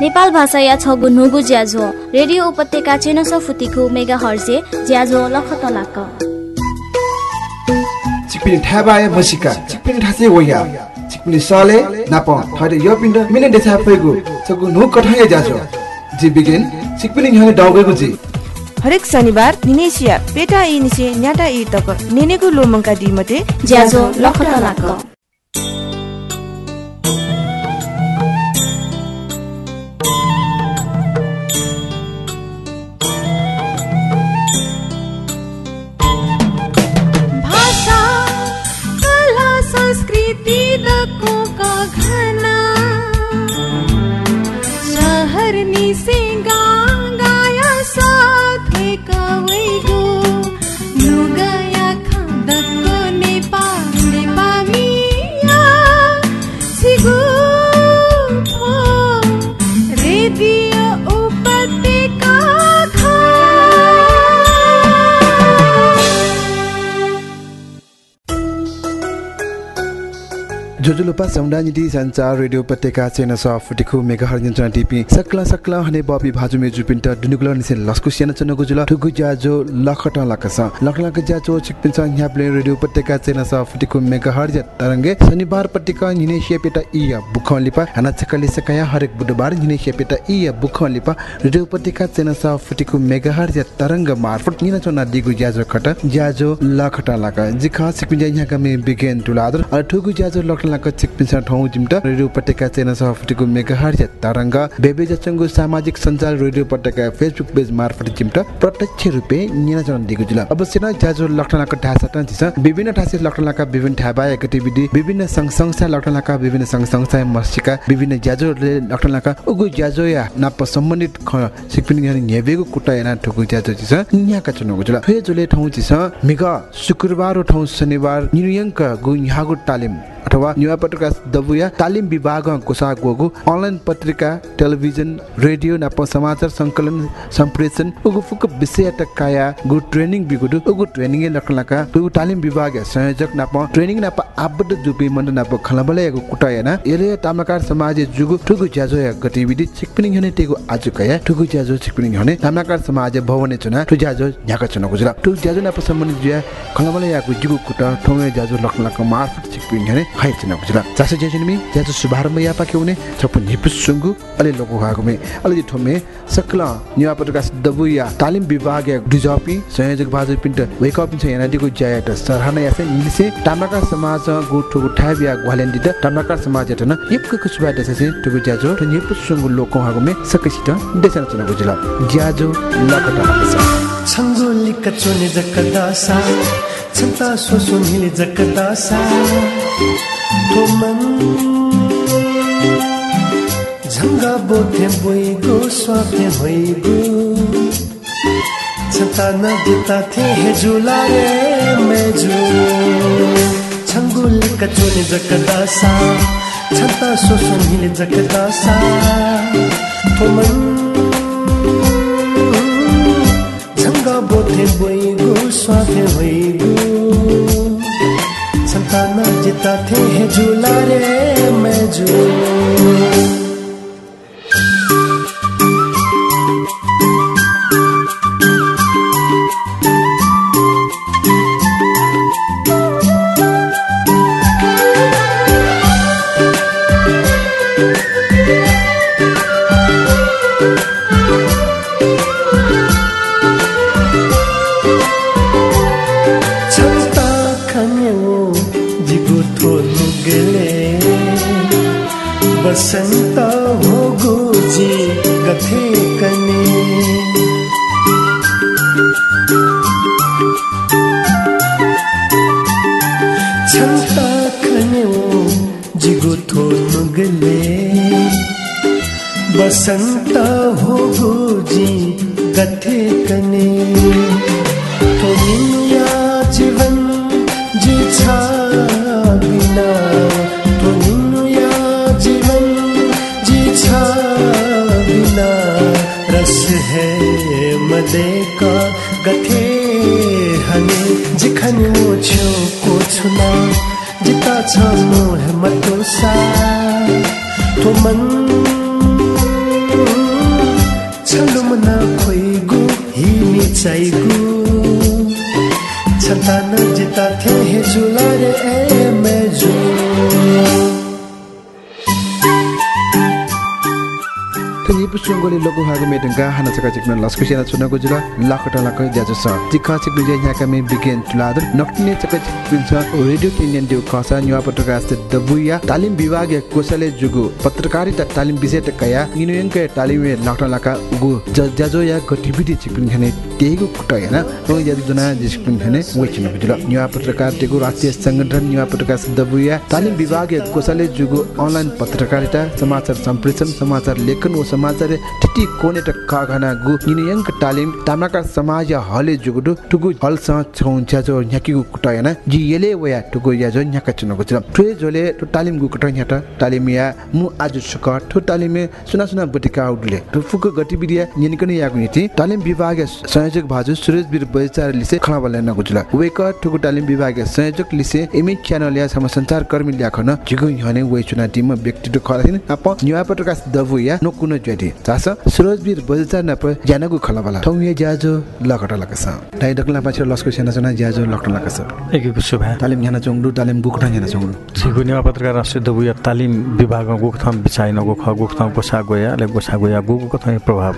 नेपाल भाषा या छगु नुगु ज्याझो रेडियो उपत्यका चेनस फुतिखु mega Herzi ज्याझो लखत लाक चिकपिन थाबाय मसिका चिकपिन ठासे वया। चिकपिन साले नाप थरे यो पिण्ड मिने देसा पेगु छगु नु कठाय ज्याझो जी बिगिन चिकपिन हने डाउगेगु जी। हरेक शनिबार निनेसिया पेटा इनिसे न्याटा इ तक नेनेको लोमङ्का दिमते ज्याझो लखत लाक जोजुलोपा समुदाय संचार रेडियो उपत्यका चेन सफुटिखु मेगा हर्जन टिपी सकला सकला हने बबी भाजु मेजु पिन्ट दुनुगुल निसे लस्कु सियान चन गुजुल ठुगु ज्याजो लखट लकस लखलक ज्याजो चिकपिन स ह्याप्ले रेडियो उपत्यका चेन सफुटिखु मेगा हर्ज तरंगे शनिबार पट्टिका निनेशिया पेटा इया बुखन लिपा हना चकली सकया हरेक बुधबार निनेशिया पेटा इया बुखन लिपा रेडियो उपत्यका चेन सफुटिखु मेगा हर्ज तरंग मार्फत निना चना दिगु ज्याजो खट ज्याजो लखट लक जिखा चिकपिन ज्या कमे बिगेन टुलादर अ ठुगु ज्याजो लखट लक चिकपिन स ठौ जिमट रेडियो उपत्यका सफुटिखु मेगा हर्ज तरंग बेबे जचंगु सामाजिक सञ्जाल रेडियो उपत्यका फेसबुक पेज मार्फत जिमट प्रत्यक्ष रूपे चना दिगु जुल अवश्य न ज्याजो लखट लक ढासा टन छिस विभिन्न ठासे लखट लक विभिन्न ठाबा गतिविधि विभिन्न संघ संस्था लखट लक विभिन्न संघ संस्था मस्जिका विभिन्न ज्याजोले लखट लक उगु ज्याजो या नाप सम्बन्धित गनि नेबेगु कुटा याना ठुगु ज्याजो छिस न्याका चुनको जुल फे जुले ठौ छिस मिग शुक्रबार ठौ शनिबार नियंक गु यहाँगु तालिम अथवा न्युवा पत्रिका दबुया तालिम विभाग कोसा गोगु अनलाइन पत्रिका टेलिभिजन रेडियो नाप समाचार सङ्कलन सम्प्रेषण उगु फुक विषय टकाया गु ट्रेनिङ बिगुडु उगु ट्रेनिङ लकलका उगु तालिम विभाग संयोजक नाप ट्रेनिङ नाप आबद्ध जुबी मण्ड नाप खलबले यागु कुटायना एले तामकार समाज जुगु ठुगु ज्याजो या गतिविधि छिकपिनिङ हने तेगु आजु कया ठुगु ज्याजो छिकपिनिङ हने तामकार समाज भवने चुना ठु ज्याजो न्याका चुना गुजरा। ठु ज्याजो नाप सम्बन्धित ज्या खलबले जुगु कुटा ठोमे ज्याजो लकलका मार्फत छिकपिनिङ हने हाइ चुना गुजरा जासे ज्याजो मी ज्याजो शुभारम्भ यापा केउने छप निपुस सुंगु अले लोगो हागुमे अले ठोमे सकला न्युवा पत्रका दबुया तालिम विभाग या डिजपी संयोजक बाजु पिन्ट वेक अप छ याना दिगु ज्याट सरहना यासे निलिसे तामाका समाज गु ठुगु ठाबिया ग्वालेन दिद तामाका समाज जटन यपक कुसबा दसे ठुगु ज्याजो त निपुस सुंगु लोको हागुमे सकसित देसन चना गुजला ज्याजो लकटा छङ्गोलिका चोने जकदासा छन्ता सोसो मिले जकदासा थोमन झङ्गा बोथे बोइगो स्वाथे होइगो छन्ता नदिता थे हे जुला रे मेजु छङ्गोलिका चोने जकदासा छन्ता सोसो मिले जकदासा थोमन झङ्गा बोथे बोइगो स्वाथे होइगो सन्तान जिता थे हे झूला रे मैं जो हातमा जिता छ मोर तो मन छलु मन खोइगु हिमी चाहिगु। छता न जिता थे Logo haga me denga hana saka chikna lasku shena chuna ko jula lakata laka jaja sa. Tikha chikna je nya kame begin tuladar nokne chaka chikna radio kenyan dew khasa न्यूवा पत्रकार से दबुया तालिम विभाग कोसले जुगु पत्रकारिता तालिम विषय त कया निनयंक तालिम लाक्टा लाका उगु जजो या गतिविधि चिकपिन खने तेगु कुटा हैन रो या जना जिसपिन खने वेचिन बिजुल न्यूवा पत्रकार तेगु राष्ट्रिय संगठन न्यूवा पत्रकार से दबुया तालिम विभाग कोसले जुगु अनलाइन पत्रकारिता समाचार सम्प्रेषण समाचार लेखन व समाचार टिटी कोने त कागना गु छौं ज्याजो न्याकिगु कुटा हैन जि येले वया टुगु याजो न्याका छ ट्रे जोले टु तालिम गु कुटा न्याटा तालिम या मु आज सुक ठु तालिम सुना सुना बटिका उडले टु फुक गतिविधि निनिकने यागु निति तालिम विभाग संयोजक भाजु सुरेश बिर बजार लिसे खना जिगु हने वे चुना टिम व्यक्ति न्युवा पत्रकार दबु या नकुन ज्याति न प ज्यानगु खला बला ठौ ये ज्याजो लकट लकस दाइ दकला पछि लस्को सेना सेना ज्याजो लकट लकस एकेको शुभा। तालिम न्याना चोङडु तालिम गुकठा न्याना चोङडु। छिगु नेवा पत्रकार राष्ट्रिय दबुया तालिम विभाग गुकथम बिचाइन गोख गुकथम गोसा गोया ले गोसा गोया गु गुकथम प्रभाव।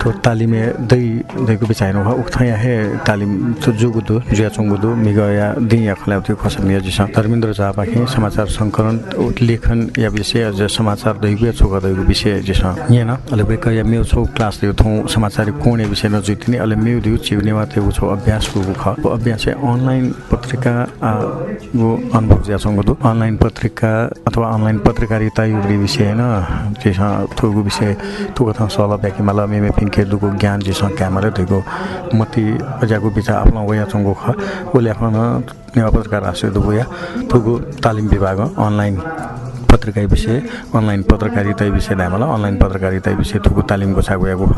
तो तालिमे दै दैको बिचाइन हो उक्थया हे तालिम तो जुगुदु जुया चंगुदु मिगया दिया खलाउ थियो खसमिया जिस। धर्मेन्द्र झा पाखे समाचार संकलन लेखन या विषय समाचार दैगु छोगा दैगु विषय जिस। येन अले बेक या मेउ छौ? क्लास दिउ थौ। समाचार कोणे विषय न अले मेउ दिउ चिउनेवा त्यो छौ अभ्यास गु ख। अभ्यास अनलाइन पत्रिका गु अनुभव ज्या छौ अनलाइन पत्रिका अथवा अनलाइन पत्रकारिता युग्री विषय होइन जेसँग थोगु विषय थ सल ब्याकी माला मेमे फिङ्के दुगु ज्ञान जेसँग क्यामेरा थुगु मती अजागु बिचा आफ्नो वया चंगु ख। ओले आफ्नो नेवा पत्रकार राष्ट्रिय दुगुया थुगु तालिम विभाग अनलाइन पत्रिका विषय अनलाइन पत्रकारिता विषय धामला अनलाइन पत्रकारिता विषय थुगु तालिम गोसा गया गुख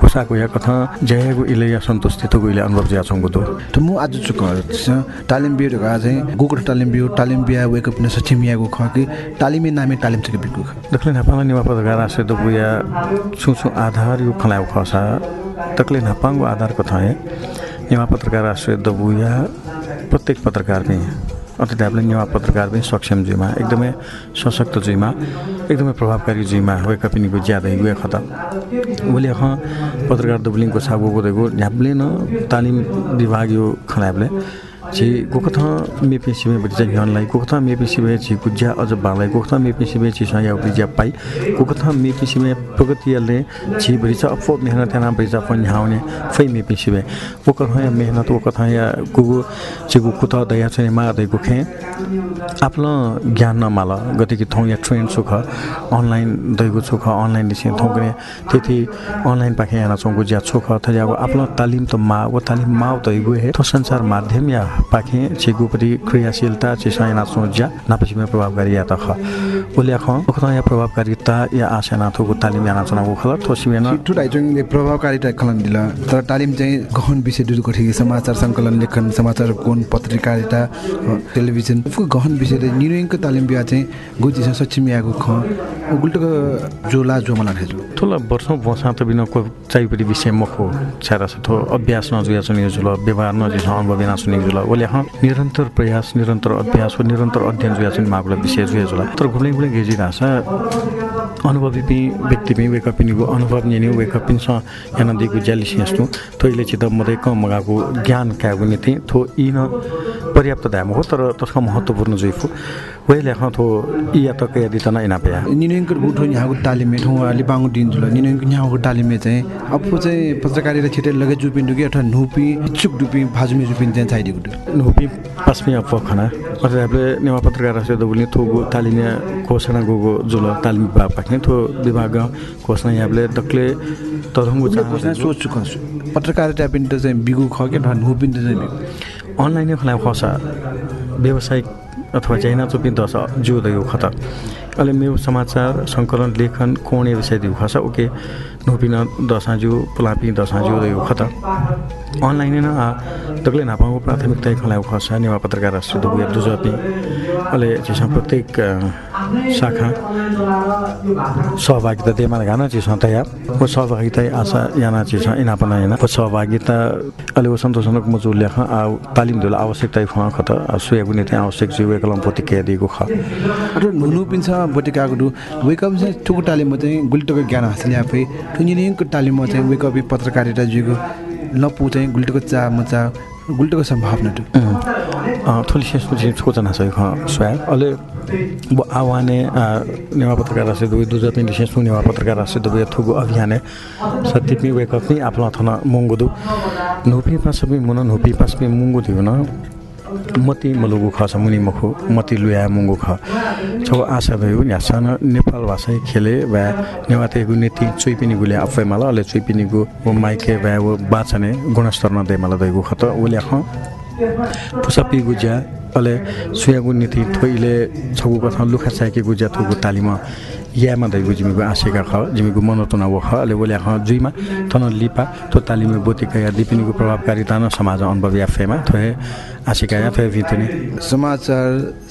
गोसा गया कथा जयगु इले या सन्तुष्टि थुगु इले अनुभव ज्या छंगु दु त मु आज चुक तालिम बियो ढका चाहिँ गुकुट तालिम बियो तालिम बिया वेक अप न सचिम यागु ख कि तालिमे नामे तालिम चके बिगु ख दखले नेपाल नेवा पत्रकार राष्ट्रिय दुगुया छु छु आधार यो खलाउ खसा। तकले नापाङ्गो आधार कथा है। नेवा पत्रकार राष्ट्रिय दबुया प्रत्येक पत्रकार पनि। अर्थात् हामीले नेवा पत्रकार पनि सक्षम जुइमा एकदमै सशक्त जुइमा एकदमै प्रभावकारी जुइमा वे कपिनीको ज्यादा गए खत उसले ख पत्रकार दबुलिङको छागोको देगो ढ्याप्ले न तालिम विभाग यो खलाबले छि गोकथा मेपे सिमे बच्चा ज्ञानलाई गोकथा मेपे सिमे छि गुज्या अझ बालाई गोकथा मेपे सिमे छि सया बिज्या पाइ गोकथा मेपे सिमे प्रगतिले छि बरिचा अफो मेहनत याना बरिचा फन हाउने फै मेपे सिमे गोकथा या मेहनत गोकथा या गुगु छि गुकुता दया छ मा दै गोखे आपला ज्ञान न माला गति कि थौ या ट्रेन सुख अनलाइन दैगु अनलाइन दिसे थौगने त्यति अनलाइन पाखे याना चंगु ज्या सुख थजागु आपला तालिम त मा तालिम मा दैगु हे। तो संसार माध्यम या पाखे छिगुपट्टि क्रियाशीलता चिसाय नाच्नु ज्या नापछिमा प्रभावकारी या त ख उले ख उखता या प्रभावकारिता या आशा नाथोको तालिम या नाच्नु खल थोसिमेन ठु दाइजङ प्रभावकारिता खलन दिल तर तालिम चाहिँ गहन विषय दुर गठि समाचार सङ्कलन लेखन समाचार कोण पत्रकारिता टेलिभिजन गहन विषय निरङ्क तालिम बिहा चाहिँ गुजी सक्षम यागु ख उगुल्टको जोला जो मला ठेजु थोला वर्षौँ बसा त बिना चाहिपट्टि विषय मखो छारा छ थो अभ्यास न जुया सुनि जुल व्यवहार न जिस अनुभव सुनि जुल ओले ह निरन्तर प्रयास निरन्तर अभ्यास हो निरन्तर अध्ययन जुया सुनि मागुला विषय जुया जुल तर गुले गुले गेजी रासा अनुभवी पि व्यक्ति पि वेक पिनिगु अनुभव नि वेक पिन स याना दिगु ज्यालि सियस्तु तैले चित मदै क मगागु ज्ञान क्यागु निति थो इन पर्याप्त धाम हो तर तस्का महत्त्वपूर्ण जुइफु वेले ह थो तक यदि तना इना पेया निरङ्क गुठो यहाँको तालिमे ठौ लिपाङको दिन जुल निरङ्क यहाँको तालिमे चाहिँ अफु चाहिँ पत्रकारिता छिटे लगे जुपिन डुकी अथवा नुपी इच्छुक डुपी भाजुमी जुपिन चाहिँ चाहिदिएको नुपी पासमी अप खना अथवा हामीले नेवा पत्रकार राष्ट्रिय दबुलि थोगु तालिमे घोषणा गोगो जुल तालिम विभाग पाक्ने थो विभाग घोषणा यहाँले दक्ले तरङ्गु घोषणा सोच चुक पत्रकारिता पिन त चाहिँ बिगु ख के अथवा नुपिन त चाहिँ अनलाइन खला खसा व्यावसायिक अथवा चाइना चुपी दस जो दयो खत अहिले मेरो समाचार सङ्कलन लेखन कोणे विषय दिउ खस ओके। नोपिन दसाजु पुलापी दसाजु दयो खत अनलाइन न तकले नापाको प्राथमिकता खलाउ खस नेवा पत्रकार दुजपी अहिले प्रत्येक शाखा। सहभागिता देमाल गाना चिसा तया वो सहभागिता आशा याना चिसा? इना पना याना वो सहभागिता अहिले वो सन्तोषनक मजु लेख आ तालिम दिला आवश्यकता फा खत सुया गुने त्यहाँ आवश्यक जीव कलम पोति के दिएको ख। अरू नुनु पिन्छ बटेकाको दु वेकअप चाहिँ ठुको तालिममा चाहिँ गुल्टोको ज्ञान हासिल आफै? ठुनिलिङको तालिममा चाहिँ वेकअप पत्रकारिता जुगो। नपु चाहिँ गुल्टोको चा मचा गुल्टोको सम्भावना दु थोली शेषको चाहिँ सोचना छ स्वया अहिले वो आवाने नेवा पत्रकार राष्ट्र दुई दुजा पिन शेषको नेवा पत्रकार राष्ट्र दुई थुगु अभियान। सत्यपि नि न मती मलुगु ख छ मुनि मखु मती लुया मुंगु ख। छौ आशा भयो न्यासन नेपाल भाषा खेले वा नेवातेगु नीति चुइपिनी गुले आफै मला चुइपिनीगु वो माइके वा वो बाचने गुणस्तर न देमला दैगु खत ओले ख। पुसपी गुज्या अले सुयागु नीति थोइले छगु कथा लुखा चाके गुज्या थुगु तालिमा यामा दैगु जिमीगु आशेका ख जिमीगु मनोतना व ख अले ओले ख जुइमा थन लिपा तो तालिमे बोतिका या दिपिनीगु प्रभावकारिता न समाज अनुभव या फेमा थोए आशिका या थोए भितनी। समाचार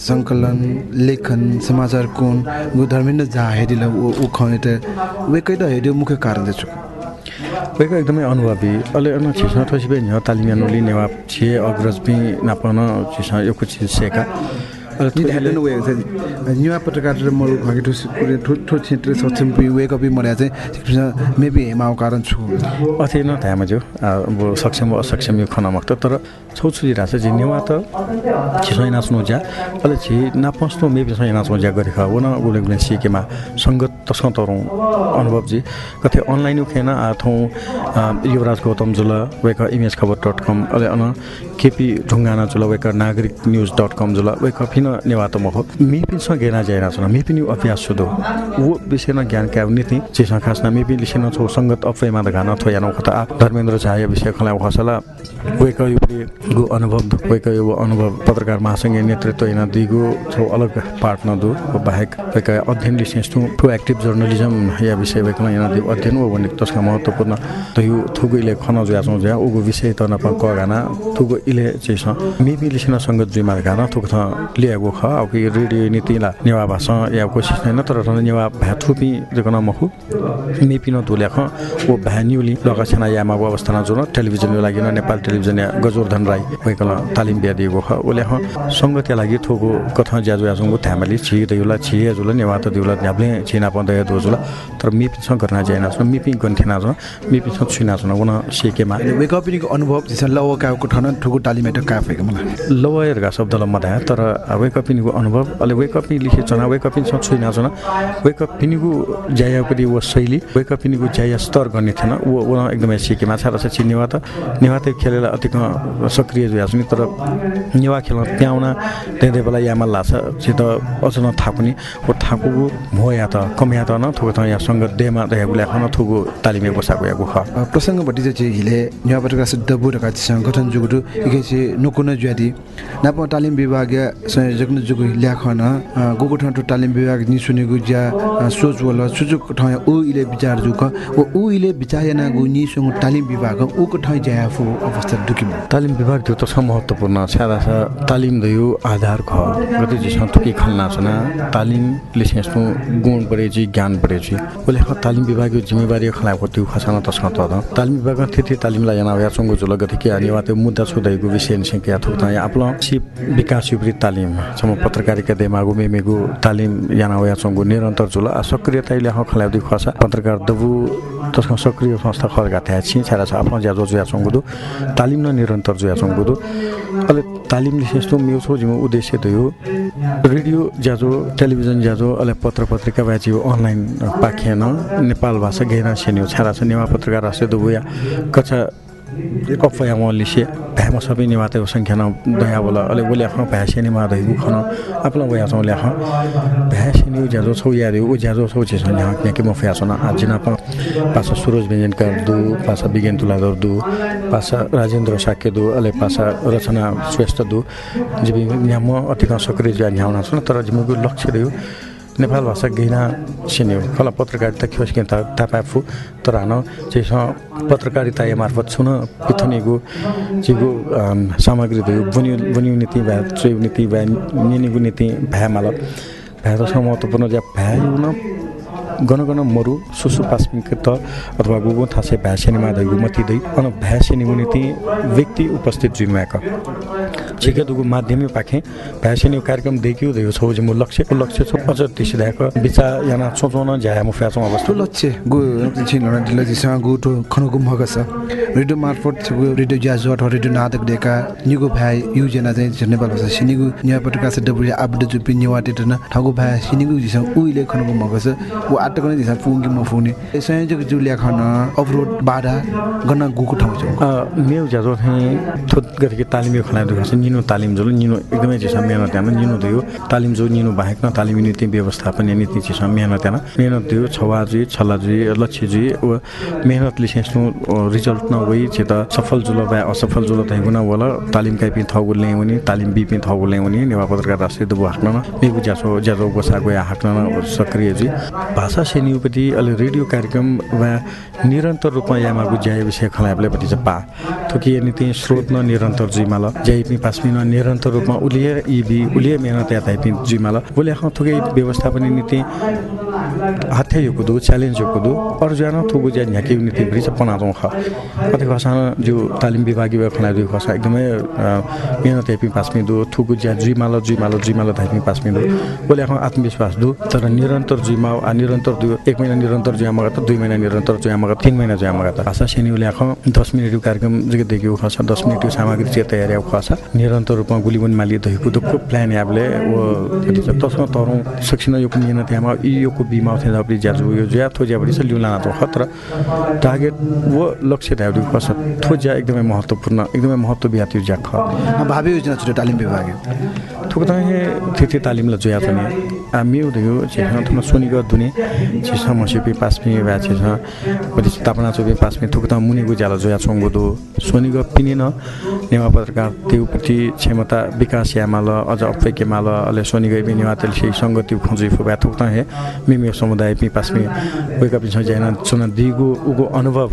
सङ्कलन लेखन समाचार कोण गु धर्मेन्द्र झा हेरिल ऊ खने त वेकै त हेऱ्यो मुख्य कारण चाहिँ वेको एकदमै अनुभवी। अहिले अन छिस थोसी बे न्य तालिमिया नोली नेवा छिए अग्रज पि नापन छिस यो कुछ सेका। अहिले नि थोइले- हेर्नु न वे चाहिँ न्युवा पत्रकार र मल खगे ठुस ठो ठो क्षेत्र सक्षम पि वेक अप मर्या चाहिँ मेबी हेमाउ कारण छु। अथे न थाहा जो अब सक्षम असक्षम यो खनामक त तर छौछुरी रहेछ जे नेवा त छिसै नाच्नु ज्या। अहिले छि नापस्नु मेबी सै नाच्नु ज्या गरेख हो न गुले गुले सिकेमा सङ्गत तरौँ अनुभव जी कथे अनलाइन खेन आ थौँ युवराज गौतम जुल वेक इमेज खबर डट कम अहिले अन केपी ढुङ्गाना जुल वेक नागरिक न्युज डट कम जुल वेक फिन नेवा त मख मेपिन गेना जाइना छ मेपिन अभ्यास सुदो। वो विषय न ज्ञान क्या नीति चिसा खास न मेपि लिसेन छौ सङ्गत अफैमा त घाना थो यानो खता धर्मेन्द्र झाय विषय खला खसला वेक युपले गु अनुभव वेक यो अनुभव पत्रकार महासङ्घ नेतृत्व होइन दिगो छौ अलग पार्ट न दु बाहेक वेक अध्ययन लिसेन्स टु प्रोएक्टिभ जर्नलिजम या विषय वेकमा यहाँ अध्ययन हो भने त्यसका महत्त्वपूर्ण त यो थुगु इले खन जुया छौ ज्या उगु विषय त नप क गाना थुगु इले चाहिँ छ मेपि लिसेन सङ्गत जुइमा गाना थुक थ लिएको ख अब रेडियो नीतिला नेवा भाषा या कोसिस छैन तर रन नेवा भ्याथुपि जकन मखु मेपि न धुल्या ख ओ भ्यान्युली लगा छना यामा अवस्था न जुन टेलिभिजन लागि नेपाल टेलिभिजन या गजोर्धन राई वेकल तालिम बिया दिएको ख ओले ख सङ्गत लागि थोगो कथा ज्याजु यासुङको थ्यामली छि दयुला छि जुल नेवा त दिउला न्याब्ले छिना या दोजुला तर छ गर्न जाइना छ मेपि गन्थेना छ मेपि छ छुइना छ उन सेकेमा। वेक अप अनुभव चाहिँ ल काको ठन ठुको तालिमेट काफेको मलाई। लवयरका शब्दलाई मधा तर वेकअपिनीको अनुभव अहिले वेकअपिनी लिखे छन् वेकअपिनी छ छुइना छन् वेकअपिनीको ज्याया पनि वो शैली वेकअपिनीको ज्याया स्तर गर्ने थिएन ऊ ऊ एकदमै सिके माछा रहेछ छि नेवा त नेवा त खेलेर अति सक्रिय छ नि तर नेवा खेल्न प्याउना त्यही बेला यामा लाग्छ चाहिँ त अझ पनि ओ थाको मो या त कम या त न थुको त या सङ्गत देमा रहेको ल्या खन थुगो तालिमे बसाएको याको ख प्रसङ्ग भट्टी चाहिँ हिले न्युवा पत्रकार सिद्ध बुढका सङ्गठन जुगुटु इके चाहिँ नुकुन ज्यादी नाप तालिम विभाग संयोजक न जुगु ल्याखन गुगु ठाउँ टु तालिम विभाग नि सुनेगु ज्या सोच वल सुजुक ठाउँ उ इले विचार जुक ओ उ इले विचार याना गु नि सुगु तालिम विभाग उको ठाउँ ज्या फु अवस्था दुकिम तालिम विभाग त्यो त छ महत्त्वपूर्ण छ्यादा छ तालिम दयो आधार ख गति जिसँग तुकी खल्ना छन तालिम लिसेस्नु गुण परेछि ज्ञान ख तालिम विभाग यो जिम्मेवारी खलाको त्यो खसाना तस्क त द तालिम विभाग थिति तालिमला याना या चंगु जुल गति के अनिवा त्यो मुद्दा छुदैको विषय निसे के थुक या आपलो सिप विकास युपरी तालिम। सम पत्रकारिता देमागु मेमेगु तालिम याना या चंगु निरन्तर जुल सक्रियता इले दि खसा पत्रकार दबु तस्क सक्रिय संस्था खलगा थ्या छि छ आफ्नो ज्याजो जुया चंगु दु। तालिम न निरन्तर जुया चंगु दु। अहिले तालिम लिसेस्तो मेरो छो जिमो उद्देश्य त यो। रेडियो ज्याजो टेलिभिजन ज्याजो अहिले पत्र पत्रिका ब्याची अनलाइन पाखिएन नेपाल भाषा घेरा सेन्यो छारा छ नेवा पत्रकार राष्ट्र दुबुया कक्षा कफया म लिसे भ्यामा सबै निवाते सङ्ख्या न दया बोला। अहिले बोले आफ्नो भ्यासेनी मा दैगु खन। आफ्नो वया छौ ल्याख भ्यासेनी ज्याजो छौ या उ ज्याजो छौ छ सन्या के के म फ्या छन। आजिना प पासा सुरज व्यञ्जनकार दु पासा विज्ञान तुलाधर दु पासा राजेन्द्र साक्य दु अहिले पासा रचना श्रेष्ठ दु। जिबि यहाँ म अतिक सक्रिय ज्या न्याउना छन् तर जिमको लक्ष्य रह्यो नेपाल भाषा गहिना सिन्यो खला पत्रकारिता खियोस् त तापाफु तर हान चाहिँ पत्रकारिता या मार्फत छुन पिथुनेगु चिगु सामग्री भयो बुनिउ बुनिउ नीति भए चोइउ नीति भए निनिगु नीति भ्या माल भ्या त महत्त्वपूर्ण ज्या न गन मरु सुसु पास्मिक त अथवा गुगु थासे भ्यासेनीमा दै मती दै अन भ्यासेनी नीति व्यक्ति उपस्थित जिम्याक छिके दुगु माध्यमै पाखे भ्यासेनी कार्यक्रम देखियो दै छौ जे मु लक्ष्य लक्ष्य छ अझ तिसिदाक बिचा याना सोचोन ज्या मु फ्याचो अवस्था। लक्ष्य गु छिन न दिल जिसँग गु तो खनको मगस रेडियो मार्फत गु रेडियो ज्याजो अथवा रेडियो नाटक देका निगु भाइ युजना चाहिँ नेपाल भाषा सिनिगु न्या पटका से डबुया आबड जुपि निवाटे न ठगु भाइ सिनिगु जिसँग उइले खनको मगस उ आटक नै दिसा फुङ्गी म फुने। संयोजक जुलिया खन अवरोध बाधा गन गुको ठाउँ छ। मेउ ज्याजो चाहिँ थोत गरेको तालिम यो खलाइ दुख निनो तालिम जो निनो एकदमै चाहिँ मेहनत त्यहाँ निनो दियो तालिम जो निनो बाहेक न तालिम नीति व्यवस्थापन नीति चाहिँ मेहनत त्यहाँ मेहनत दियो छवाजी छलाजी लक्ष्यजी मेहनतले सेस्नु रिजल्ट न वही चाहिँ त सफल जुल भए असफल जुल त गुना वाला तालिम काइ पिन थगु ल्याउने तालिम बि पिन थगु ल्याउने नेवा पत्रकार राष्ट्रिय दबु हाक्न मेगु ज्यासो ज्याजो गोसा गया हाक्न सक्रिय जी। भाषा सेनियोपट्टि अहिले रेडियो कार्यक्रम वा निरन्तर रूपमा यामागु ज्याय विषय खलाइबले पति चाहिँ पा थुकी नीति स्रोत न निरन्तर जिमाल ज्याइ पनि पासमिन निरन्तर रूपमा उलिए इबी उलिए मेहनत याता पनि जिमाल उले आख थुकै व्यवस्थापन नीति हाथ्या यो कुदु च्यालेन्ज यो कुदु अरू जान थुगु ज्या झ्याके नीति ब्रिज पनाजौँ ख। कति खसा जो तालिम विभागी वा खलाइ दुई खसा एकदमै मेहनत यापि पासमि दु थुगु ज्या जिमाल जिमाल जिमाल धाइपि पासमि दु। उले आख आत्मविश्वास दु तर निरन्तर जिमाउ आ निरन्तर दु एक महिना निरन्तर जुया मगा त दुई महिना निरन्तर जुया मगा तिन महिना जुया मगा त। भाषा सेनी उले आख दस मिनट कार्यक्रम जगे देखियो खसा दस मिनट सामग्री चाहिँ तयारी खसा निरन्तर रूपमा गुलिबन माली दहीको दुःख प्लान याबले वो तसमा तरौँ सकिन यो पनि मेहनत यामा यो को बिमा थे जापरि ज्याजु यो ज्या थो ज्यापरि छ लिउला खतरा। टार्गेट वो लक्ष्य धाउ खसा थो ज्या एकदमै महत्त्वपूर्ण एकदमै महत्त्व बिहाति ज्या ख। भावी योजना छ तालिम विभाग थुक त हे थिति तालिम ल जोया पनि। आ मिउ दयो चाहिँ थुमा सोनिग समस्या पे पास में व्या छ तापना चोपे पास में थुक त मुनिगु ज्याला जोया छोङ्गो दो सोनिग पिने न नेवा पत्रकार त्योपट्टि क्षमता विकास यामाल अझ अप्रेके माल अले सोनिग नेवा तेल से संगति खोजि फुबा थुक त हे मिमे समुदाय पि पास में वेका पिछ जाइन चुना दिगु उगु अनुभव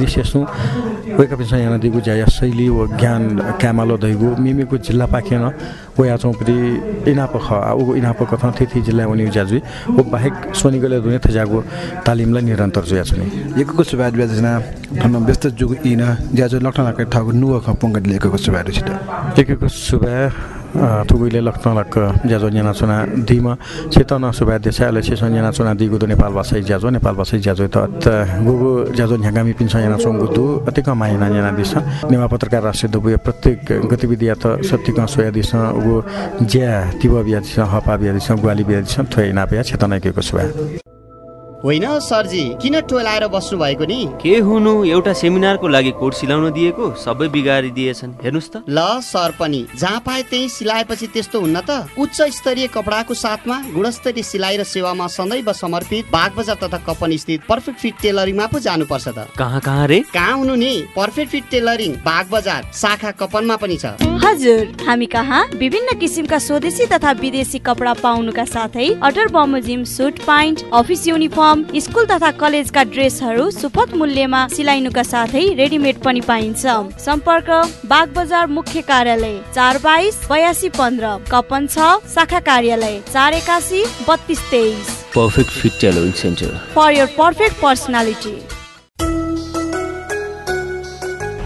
विशेष पिछ यहाँ दिगु जाया शैली व ज्ञान क्यामालो दैगु मिमेको जिल्ला पाखेन वो या चौपति इनाप ख उगो इनाप कथा थिथि जिल्ला उनी जाजु वो बाहेक सोनिगले दुने थजागु तालिमलाई निरन्तर जुया छने एकको सुबाद बेजना थन व्यस्त जुगु इना ज्याजो लक्ठना के ठागु नुव ख पंगत लेको सुबाद छिट एकको सुबा थुगुइले लक्नलक ज्याजो जना चुना दिमा चेतन सुबा देशाले सेसन जना चुना दिगु दु नेपाल भाषा ज्याजो नेपाल भाषा ज्याजो त गुगु ज्याजो झ्यागामी पिन्छ जना चंगु दु अतिक माइना जना दिस नेवा पत्रकार राष्ट्रिय दुबु प्रत्येक गतिविधि या त सत्यक सोया दिस उगु ज्या तिब बिया दिस हपा बिया दिस ग्वाली बिया दिस थ्वे नापिया चेतन केको सुबा होइन सरजी? किन टोलाएर बस्नु भएको नि? के हुनु? एउटा सेमिनारको लागि कोट सिलाउन दिएको? सबै बिगारिदिएछन् हेर्नुहोस् त। ल सर पनि। जहाँ पाए त्यही सिलाएपछि त्यस्तो हुन्न त। उच्च स्तरीय कपडाको साथमा गुणस्तरीय सिलाइ र सेवामा सदैव समर्पित बाग बजार तथा कपन स्थित पर्फेक्ट फिट टेलरिङमा पो जानुपर्छ त। कहाँ कहाँ रे? कहाँ हुनु नि? पर्फेक्ट फिट टेलरिङ बाग बजार शाखा कपनमा पनि छ। हजुर हामी कहाँ? विभिन्न किसिमका स्वदेशी तथा विदेशी कपडा पाउनुका साथै अटर बमोजिम suit pant office uniform school तथा कलेजका ड्रेसहरू सुपथ मूल्यमा सिलाइनुका साथै रेडिमेड पनि पाइन्छ। सम्पर्क बाग बजार मुख्य कार्यालय चार बाइस बयासी पन्ध्र कपन छ शाखा कार्यालय चार एकासी बत्तिस तेइस। Perfect fit tailoring centre for your perfect personality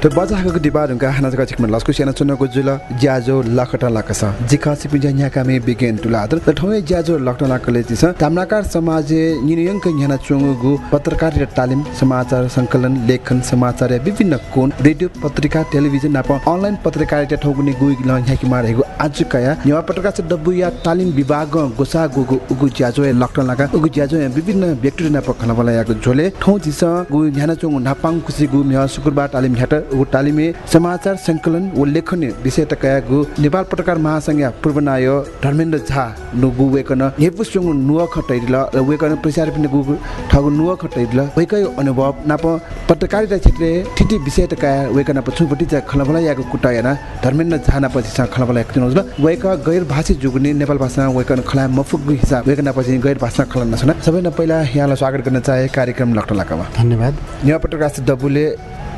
त बजाको दिबा ढुङ्गा हाना जगा चिकमा लस्कु सेना चुनको जुल ज्याजो लखटा लकस जिका सिपिजा न्याका मे बिगेन तुलादर त ठौए ज्याजो लखटा लकले दिस तामनाकार समाज नियंक न्याना चुंगु पत्रकारिता तालिम समाचार संकलन लेखन समाचार विभिन्न कोण रेडियो पत्रिका टेलिभिजन नाप अनलाइन पत्रकारिता ठौगुने गुइ ल न्याकी मारेको आज कया नेवा पत्रकार डब्बु या तालिम विभाग गोसा गुगु उगु ज्याजो लखटा लका उगु ज्याजो विभिन्न व्यक्ति नाप खनाबला झोले ठौ दिस गु न्याना चुंगु नापाङ खुसी गु म्या शुक्रबार तालिम ह्याट उ तालिमे समाचार सङ्कलन व लेखन विषय तकायागु नेपाल पत्रकार महासङ्घ पूर्व नाय धर्मेन्द्र झा नुगु वेकन हेपुस्टुङ नुवा खटैदिल र वेकन प्रचार पनि गु ठगु नुवा खटैदिल वेकै अनुभव नाप पत्रकारिता क्षेत्र ठिटी विषय तकाया वेकन प छुपटी चा खलबला यागु कुटायना धर्मेन्द्र झा ना पछि सा खलबला एक दिन वेका गैर भाषी जुगुने नेपाल भाषा वेकन खला मफुक हिसाब वेकन पछि गैर भाषा खलन नसना सबैभन्दा पहिला यहाँलाई स्वागत गर्न चाहे कार्यक्रम लक्टलाकामा। धन्यवाद। यहाँ पत्रकार डब्बुले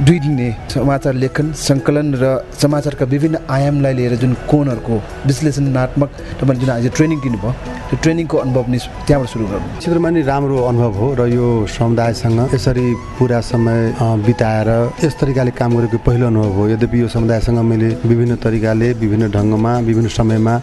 दुई दिने समाचार लेखन सङ्कलन र समाचारका विभिन्न आयामलाई लिएर जुन कोणहरूको विश्लेषणात्मक तपाईँले जुन आज ट्रेनिङ दिनुभयो त्यो ट्रेनिङको अनुभव नि त्यहाँबाट सुरु गर्नु। क्षेत्रमा नि राम्रो अनुभव हो र यो समुदायसँग यसरी पुरा समय बिताएर यस तरिकाले काम गरेको पहिलो अनुभव हो। यद्यपि यो समुदायसँग मैले विभिन्न तरिकाले विभिन्न ढङ्गमा विभिन्न समयमा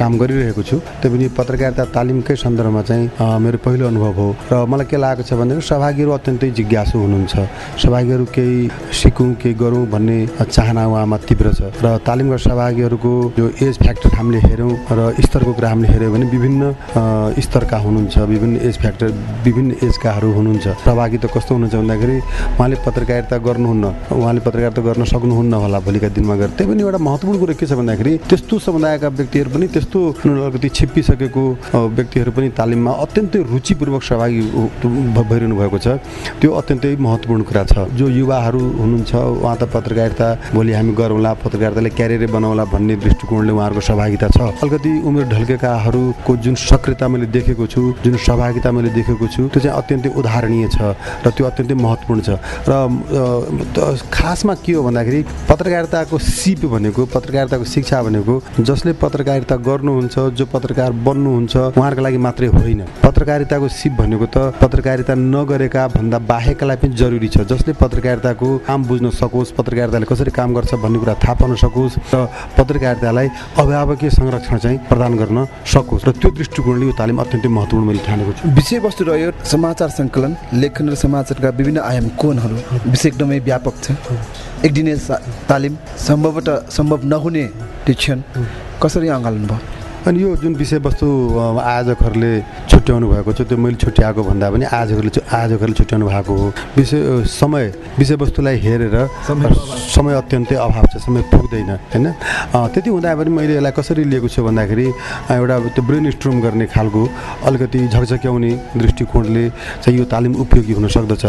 काम गरिरहेको छु त्यो पनि पत्रकारिता तालिमकै सन्दर्भमा चाहिँ मेरो पहिलो अनुभव हो। र मलाई के लागेको छ भनेदेखि सहभागीहरू अत्यन्तै जिज्ञासु हुनुहुन्छ। सहभागीहरू केही सिकौँ केही गरौँ भन्ने चाहना उहाँमा तीव्र छ। र तालिमका सहभागीहरूको जो एज फ्याक्टर हामीले हेऱ्यौँ र स्तरको कुरा हामीले हेऱ्यौँ भने विभिन्न स्तरका हुनुहुन्छ विभिन्न एज फ्याक्टर विभिन्न एजकाहरू हुनुहुन्छ। सहभागी त कस्तो हुनुहुन्छ भन्दाखेरि उहाँले पत्रकारिता गर्नुहुन्न उहाँले पत्रकारिता गर्न सक्नुहुन्न होला भोलिका दिनमा गएर त्यही पनि एउटा महत्त्वपूर्ण कुरो के छ भन्दाखेरि त्यस्तो समुदायका व्यक्तिहरू पनि त्यस्तो अलिकति छिप्पिसकेको व्यक्तिहरू पनि तालिममा अत्यन्तै रुचिपूर्वक सहभागी भइरहनु भएको छ। त्यो अत्यन्तै महत्त्वपूर्ण कुरा छ। जो युवाहरू हुनुहुन्छ उहाँ त पत्रकारिता भोलि हामी गरौँला पत्रकारिताले क्यारियर बनाउला भन्ने दृष्टिकोणले उहाँहरूको सहभागिता छ। अलिकति उमेर ढल्केकाहरूको जुन सक्रियता मैले देखेको छु जुन सहभागिता मैले देखेको छु त्यो चाहिँ अत्यन्तै उदाहरणीय छ र त्यो अत्यन्तै महत्त्वपूर्ण छ। र खासमा के हो भन्दाखेरि पत्रकारिताको सिप भनेको पत्रकारिताको शिक्षा भनेको जसले पत्रकारिता गर्नुहुन्छ जो पत्रकार बन्नुहुन्छ उहाँहरूको लागि मात्रै होइन। पत्रकारिताको सिप भनेको त पत्रकारिता नगरेका भन्दा बाहेकलाई पनि जरुरी छ। जसले पत्रकारिताको काम बुझ्न सकोस् पत्रकारिताले कसरी काम गर्छ भन्ने कुरा थाहा पाउन सकोस् र पत्रकारितालाई अभिभावकीय संरक्षण चाहिँ प्रदान गर्न सकोस् र त्यो दृष्टिकोणले यो तालिम अत्यन्तै महत्त्वपूर्ण मैले ठानेको छु। विषयवस्तु रह्यो समाचार सङ्कलन लेखन र समाचारका विभिन्न आयाम कोणहरू? विषय एकदमै व्यापक छ। एक दिने तालिम सम्भवतः सम्भव नहुने त्यो क्षण कसरी अँगाल्नु भयो? अनि यो जुन विषयवस्तु आयोजकहरूले छुट्याउनु भएको छ त्यो मैले छुट्याएको भन्दा पनि आयोजकहरूले आयोजकहरूले छुट्याउनु भएको हो। विषय समय विषयवस्तुलाई हेरेर समय अत्यन्तै अभाव छ समय पुग्दैन होइन? त्यति हुँदा पनि मैले यसलाई कसरी लिएको छु भन्दाखेरि एउटा त्यो ब्रेन स्ट्रोम गर्ने खालको अलिकति झकझक्याउने दृष्टिकोणले चाहिँ यो तालिम उपयोगी हुन सक्दछ।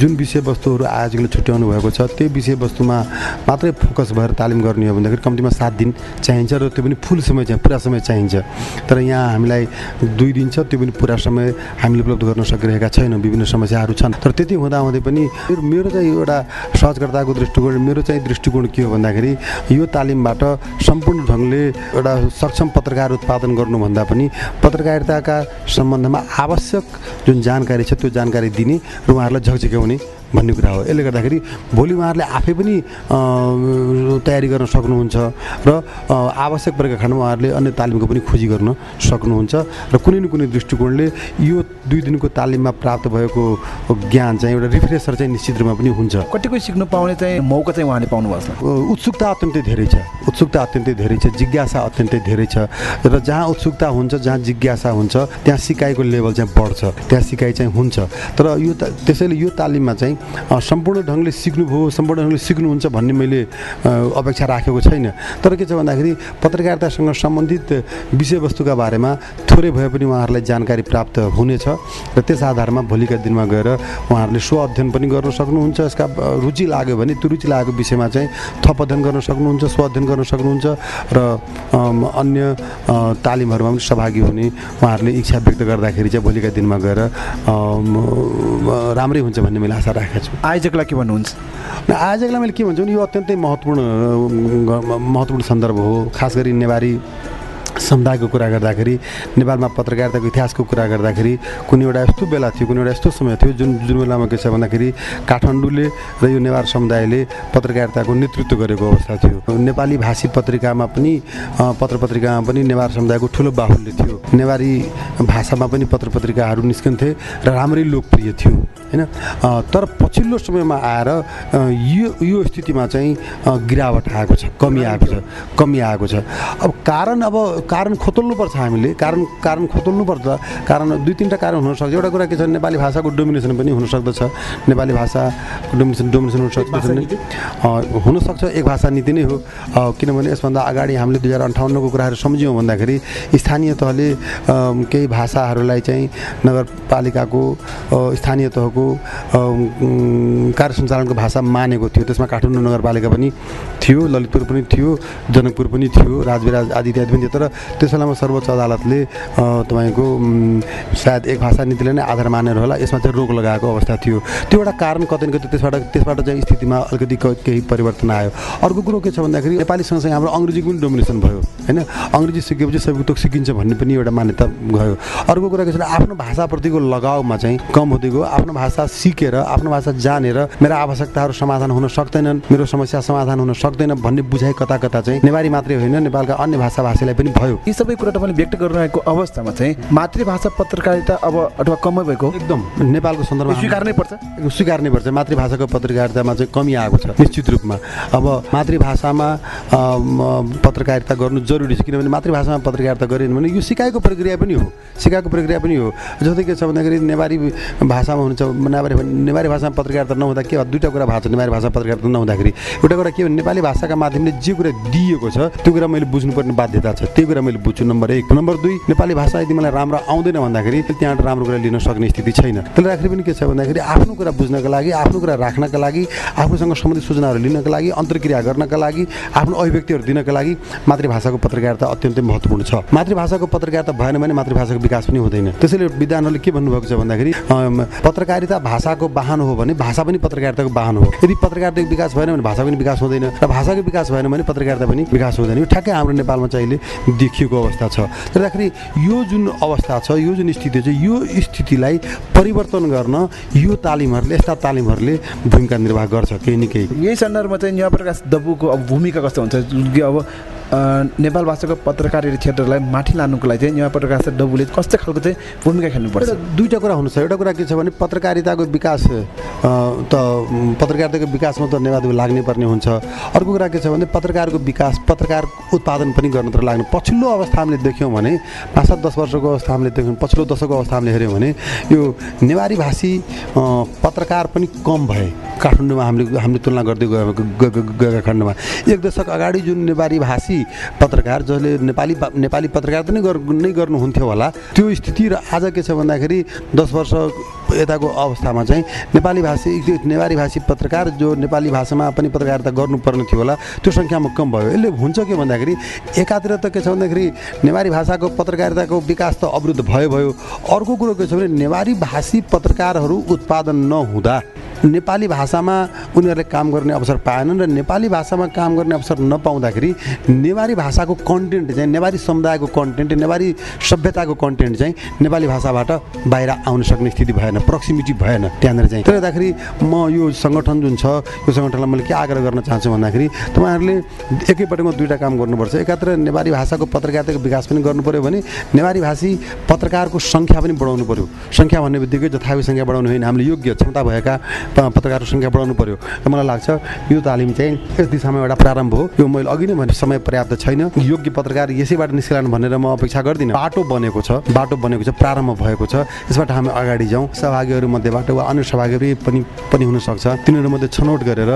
जुन विषयवस्तुहरू आयोजकले छुट्याउनु भएको छ त्यो विषयवस्तुमा मात्रै फोकस भएर तालिम गर्ने हो भन्दाखेरि कम्तीमा सात दिन चाहिन्छ र त्यो पनि फुल समय चाहिँ पुरा समय चाहिन्छ। तर यहाँ हामीलाई दुई दिन छ त्यो पनि पुरा समय हामीले उपलब्ध गर्न सकिरहेका छैनौँ विभिन्न समस्याहरू छन्। तर त्यति हुँदाहुँदै पनि मेरो चाहिँ एउटा सहजकर्ताको दृष्टिकोण मेरो चाहिँ दृष्टिकोण के हो भन्दाखेरि यो तालिमबाट सम्पूर्ण ढङ्गले एउटा सक्षम पत्रकार उत्पादन गर्नुभन्दा पनि पत्रकारिताका सम्बन्धमा आवश्यक जुन जानकारी छ त्यो जानकारी दिने र उहाँहरूलाई झकझक्याउने भन्ने कुरा हो। यसले गर्दाखेरि भोलि उहाँहरूले आफै पनि तयारी गर्न सक्नुहुन्छ र आवश्यक परेका खण्डमा उहाँहरूले अन्य तालिमको पनि खोजी गर्न सक्नुहुन्छ र कुनै न कुनै दृष्टिकोणले यो दुई दिनको तालिममा प्राप्त भएको ज्ञान चाहिँ एउटा रिफ्रेसर चाहिँ निश्चित रूपमा पनि हुन्छ। कतिको सिक्नु पाउने चाहिँ मौका चाहिँ उहाँले पाउनु भएको छ उत्सुकता अत्यन्तै धेरै छ। उत्सुकता अत्यन्तै धेरै छ। जिज्ञासा अत्यन्तै धेरै छ। र जहाँ उत्सुकता हुन्छ जहाँ जिज्ञासा हुन्छ त्यहाँ सिकाइको लेभल चाहिँ बढ्छ। त्यहाँ सिकाइ चाहिँ हुन्छ। तर यो त त्यसैले यो तालिममा चाहिँ सम्पूर्ण ढङ्गले सिक्नुभयो सम्पूर्ण ढङ्गले सिक्नुहुन्छ भन्ने मैले अपेक्षा राखेको छैन। तर के छ भन्दाखेरि पत्रकारितासँग सम्बन्धित विषयवस्तुका बारेमा थोरै भए पनि उहाँहरूलाई जानकारी प्राप्त हुनेछ र त्यस आधारमा भोलिका दिनमा गएर उहाँहरूले स्व अध्ययन पनि गर्न सक्नुहुन्छ। यसका रुचि लाग्यो भने त्यो रुचि लागेको विषयमा चाहिँ थप अध्ययन गर्न सक्नुहुन्छ स्व अध्ययन गर्न सक्नुहुन्छ र अन्य तालिमहरूमा पनि सहभागी हुने उहाँहरूले इच्छा व्यक्त गर्दाखेरि चाहिँ भोलिका दिनमा गएर राम्रै हुन्छ भन्ने मैले आशा राखेको छु आयोजकलाई के भन्नुहुन्छ? र आजकलाई मैले के भन्छु भने यो अत्यन्तै महत्त्वपूर्ण महत्त्वपूर्ण सन्दर्भ हो। खास गरी नेवारी समुदायको कुरा गर्दाखेरि नेपालमा पत्रकारिताको इतिहासको कुरा गर्दाखेरि कुनै एउटा यस्तो बेला थियो कुनै एउटा यस्तो समय थियो जुन जुन बेलामा के छ भन्दाखेरि काठमाडौँले र यो नेवार समुदायले पत्रकारिताको नेतृत्व गरेको अवस्था थियो। नेपाली भाषी पत्रिकामा पनि पत्र पत्रिकामा पनि नेवार समुदायको ठुलो बाहुल्य थियो। नेवारी भाषामा पनि पत्र पत्रिकाहरू निस्कन्थे र राम्रै लोकप्रिय थियो होइन? तर पछिल्लो समयमा आएर यो यो स्थितिमा चाहिँ गिरावट आएको छ कमी आएको छ कमी आएको छ। अब कारण अब कारण खोतल्नुपर्छ हामीले। कारण कारण खोतल्नुपर्छ कारण दुई तिनवटा कारण हुनसक्छ एउटा कुरा के छ नेपाली भाषाको डोमिनेसन पनि हुनसक्दछ नेपाली भाषाको डोमिनेसन डोमिनेसन हुनसक्दछ अ, हुनसक्छ एक भाषा नीति नै हो। किनभने यसभन्दा अगाडि हामीले दुई हजार अन्ठाउन्नको कुराहरू सम्झ्यौँ भन्दाखेरि स्थानीय तहले केही भाषाहरूलाई चाहिँ नगरपालिकाको स्थानीय तहको कार्य सञ्चालनको भाषा मानेको थियो। त्यसमा काठमाडौँ नगरपालिका पनि थियो ललितपुर पनि थियो जनकपुर पनि थियो राजविराज आदि इत्यादि पनि थियो। तर त्यस बेलामा सर्वोच्च अदालतले तपाईँको सायद एक भाषा नीतिले नै आधार मानेर होला यसमा चाहिँ रोक लगाएको अवस्था थियो। त्यो एउटा कारण कतै न कतै त्यसबाट त्यसबाट चाहिँ स्थितिमा अलिकति केही परिवर्तन आयो। अर्को कुरो के छ भन्दाखेरि नेपाली सँगसँगै हाम्रो अङ्ग्रेजीको पनि डोमिनेसन भयो होइन? अङ्ग्रेजी सिकेपछि सबै थोक सिकिन्छ भन्ने पनि एउटा मान्यता गयो। अर्को कुरा के छ आफ्नो भाषाप्रतिको लगावमा चाहिँ कम हुँदै गयो। आफ्नो भाषा सिकेर आफ्नो भाषा जानेर मेरा आवश्यकताहरू समाधान हुन सक्दैनन् मेरो समस्या समाधान हुन सक्दैन भन्ने बुझाइ कता कता चाहिँ नेवारी मात्रै होइन। नेपालका अन्य भाषाभाषीलाई पनि भयो। यी सबै कुरा तपाईँले व्यक्त गरिरहेको अवस्थामा चाहिँ मातृभाषा पत्रकारिता अब अथवा कमै भएको? एकदम। नेपालको सन्दर्भमा स्वीकार्नै पर्छ? स्वीकार्नै पर्छ। मातृभाषाको पत्रकारितामा चाहिँ कमी आएको छ निश्चित रूपमा। अब मातृभाषामा पत्रकारिता गर्नु जरुरी छ। किनभने मातृभाषामा पत्रकारिता गरेन भने यो सिकाएको प्रक्रिया पनि हो। सिकाएको प्रक्रिया पनि हो। जस्तै के छ भन्दाखेरि नेवारी भाषामा हुन्छ नेवारी नेवारी भाषामा पत्रकारिता नहुँदा के दुईवटा कुरा भएको छ नेवारी भाषा पत्रकारिता नहुँदाखेरि। एउटा कुरा के भने नेपाली भाषाका माध्यमले जे कुरा दिएको छ त्यो कुरा मैले बुझ्नुपर्ने बाध्यता छ। त्यही कुरा मैले बुझ्छु नम्बर एक। नम्बर दुई नेपाली भाषा यदि मलाई राम्रो आउँदैन भन्दाखेरि त्यहाँबाट राम्रो कुरा लिन सक्ने स्थिति छैन। त्यसले राख्दाखेरि पनि के छ भन्दाखेरि आफ्नो कुरा बुझ्नका लागि आफ्नो कुरा राख्नका लागि आफूसँग सम्बन्धित सूचनाहरू लिनका लागि अन्तर्क्रिया गर्नका लागि आफ्नो अभिव्यक्तिहरू दिनका लागि मातृभाषाको पत्रकारिता अत्यन्तै महत्त्वपूर्ण छ। मातृभाषाको पत्रकारिता भएन भने मातृभाषाको विकास पनि हुँदैन। त्यसैले विद्वानहरूले के भन्नुभएको छ भन्दाखेरि पत्रकारिता भाषाको वाहन हो भने भाषा पनि पत्रकारिताको वाहन हो। यदि पत्रकारिताको विकास भएन भने भाषा पनि विकास हुँदैन र भाषाको विकास भएन भने पत्रकारिता पनि विकास हुँदैन। यो ठ्याक्कै हाम्रो नेपालमा चाहिँ अहिले देखिएको अवस्था छ। गर्दाखेरि यो जुन अवस्था छ यो जुन स्थिति छ यो स्थितिलाई परिवर्तन गर्न यो तालिमहरूले यस्ता तालिमहरूले भूमिका निर्वाह गर्छ केही न केही। यही सन्दर्भमा चाहिँ न्यायप्रकाश दब्बुको अब भूमिका कस्तो हुन्छ? अब नेपाल भाषाको पत्रकारिता क्षेत्रलाई माथि लानुको लागि चाहिँ न्यायप्रकाश दब्बुले कस्तो खालको चाहिँ भूमिका खेल्नुपर्छ? दुईवटा कुरा हुनुहुन्छ एउटा कुरा के छ भने पत्रकारिताको विकास त पत्रकारिताको विकासमा त नेवाद लाग्नै पर्ने हुन्छ। अर्को कुरा के छ भने पत्रकारको विकास पत्रकार उत्पादन पनि गर्न त लाग्नु। पछिल्लो अवस्था हामीले देख्यौँ भने पाँच सात दस वर्षको अवस्था हामीले देख्यौँ पछिल्लो दशकको अवस्था हामीले हेऱ्यौँ भने यो नेवारी भाषी पत्रकार पनि कम भए काठमाडौँमा हामीले हामीले तुलना गर्दै गएका खण्डमा एक दशक अगाडि जुन नेपाली भाषी पत्रकार जसले नेपाली नेपाली पत्रकारिता नै गर् नै गर्नुहुन्थ्यो होला त्यो स्थिति र आज के छ भन्दाखेरि दस वर्ष यताको अवस्थामा चाहिँ नेपाली भाषी नेवारी भाषी पत्रकार जो नेपाली भाषामा पनि पत्रकारिता गर्नुपर्ने थियो होला त्यो सङ्ख्यामा कम भयो। यसले हुन्छ के भन्दाखेरि एकातिर त के छ भन्दाखेरि नेवारी भाषाको पत्रकारिताको विकास त अवरुद्ध भयो भयो। अर्को कुरो के छ भने नेवारी भाषी पत्रकारहरू उत्पादन नहुँदा नेपाली भाषामा उनीहरूले काम गर्ने अवसर पाएनन् र नेपाली भाषामा काम गर्ने अवसर नपाउँदाखेरि नेवारी भाषाको कन्टेन्ट चाहिँ नेवारी समुदायको कन्टेन्ट नेवारी सभ्यताको कन्टेन्ट चाहिँ नेपाली भाषाबाट बाहिर आउन सक्ने स्थिति भएन। प्रक्सिमिटी भएन। त्यहाँनिर चाहिँ त्यसले गर्दाखेरि म यो सङ्गठन जुन छ यो सङ्गठनलाई मैले के आग्रह गर्न चाहन्छु भन्दाखेरि तपाईँहरूले एकैपटकमा दुईवटा काम गर्नुपर्छ। एकातिर नेपाली भाषाको पत्रकारिताको विकास पनि गर्नु पऱ्यो भने नेवारी भाषी पत्रकारको सङ्ख्या पनि बढाउनु पऱ्यो सङ्ख्या भन्ने बित्तिकै जथावि सङ्ख्या बढाउनु होइन। हामीले योग्य क्षमता भएका पत्रकारको सङ्ख्या बढाउनु पऱ्यो र मलाई लाग्छ यो तालिम चाहिँ यस दिशामा एउटा प्रारम्भ हो। यो मैले अघि नै भने समय पर्याप्त छैन। योग्य पत्रकार यसैबाट निस्कलान् भनेर म अपेक्षा गर्दिनँ। बाटो बनेको छ। बाटो बनेको छ प्रारम्भ भएको छ। यसबाट हामी अगाडि जाउँ। सहभागीहरू मध्येबाट वा अन्य सहभागीहरू पनि पनि हुनसक्छ। तिनीहरूमध्ये छनौट गरेर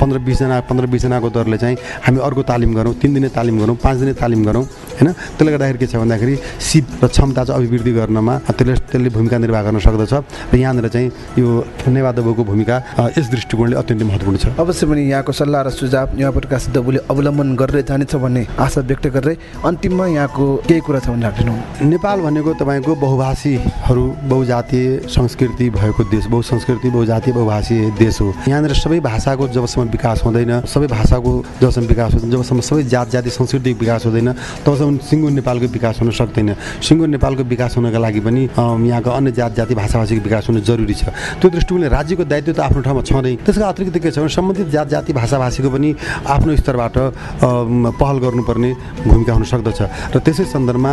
पन्ध्र बिसजना पन्ध्र बिसजनाको दरले चाहिँ हामी अर्को तालिम गरौँ तिन दिने तालिम गरौँ पाँच दिने तालिम गरौँ होइन? त्यसले गर्दाखेरि के छ भन्दाखेरि सिप र क्षमता चाहिँ अभिवृद्धि गर्नमा त्यसले त्यसले भूमिका निर्वाह गर्न सक्दछ र यहाँनिर चाहिँ यो नेवादबको भूमिका यस दृष्टिकोणले अत्यन्तै महत्त्वपूर्ण छ। अवश्य पनि यहाँको सल्लाह र सुझाव न्यायप्रकाश दब्बुले अवलम्बन गरेर जानेछ भन्ने आशा व्यक्त गर्दै अन्तिममा यहाँको केही कुरा छ भने राखिदिनु। नेपाल भनेको तपाईँको बहुभाषीहरू बहुजातीय संस्कृति भएको देश बहुसंस्कृति बहुजातीय बहुभाषीय देश हो। यहाँनिर सबै भाषाको जबसम्म विकास हुँदैन सबै भाषाको जबसम्म विकास हुँदैन जबसम्म सबै जात जाति संस्कृतिको विकास हुँदैन तबसम्म सिङ्गो नेपालको विकास हुन सक्दैन। सिङ्गो नेपालको विकास हुनका लागि पनि यहाँको अन्य जात जाति भाषाभाषीको विकास हुनु जरुरी छ। त्यो दृष्टिकोणले राज्यको दायित्व त आफ्नो ठाउँमा छँदै त्यसको अतिरिक्त के छ भने सम्बन्धित जात जाति भाषाभाषीको पनि आफ्नो स्तरबाट पहल गर्नुपर्ने भूमिका हुन सक्दछ। र त्यसै सन्दर्भमा